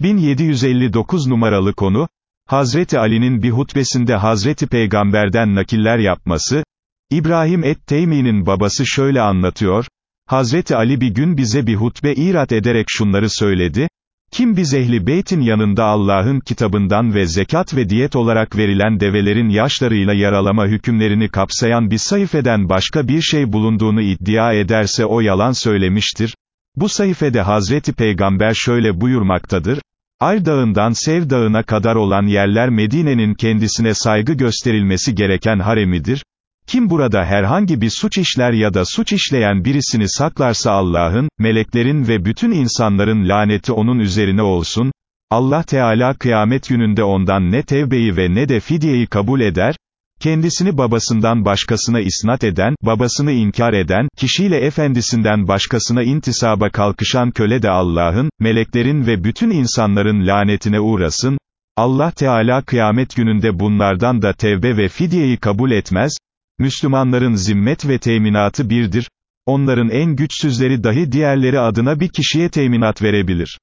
1759 numaralı konu, Hazreti Ali'nin bir hutbesinde Hazreti Peygamber'den nakiller yapması, İbrahim et-Teymi'nin babası şöyle anlatıyor, Hazreti Ali bir gün bize bir hutbe irat ederek şunları söyledi, kim biz ehli beytin yanında Allah'ın kitabından ve zekat ve diyet olarak verilen develerin yaşlarıyla yaralama hükümlerini kapsayan bir sayfeden başka bir şey bulunduğunu iddia ederse o yalan söylemiştir. Bu sayfede Hazreti Peygamber şöyle buyurmaktadır, Ar dağından Sev dağına kadar olan yerler Medine'nin kendisine saygı gösterilmesi gereken haremidir. Kim burada herhangi bir suç işler ya da suç işleyen birisini saklarsa Allah'ın, meleklerin ve bütün insanların laneti onun üzerine olsun, Allah Teala kıyamet gününde ondan ne tevbeyi ve ne de fidyeyi kabul eder, kendisini babasından başkasına isnat eden, babasını inkar eden, kişiyle efendisinden başkasına intisaba kalkışan köle de Allah'ın, meleklerin ve bütün insanların lanetine uğrasın, Allah Teala kıyamet gününde bunlardan da tevbe ve fidyeyi kabul etmez, Müslümanların zimmet ve teminatı birdir, onların en güçsüzleri dahi diğerleri adına bir kişiye teminat verebilir.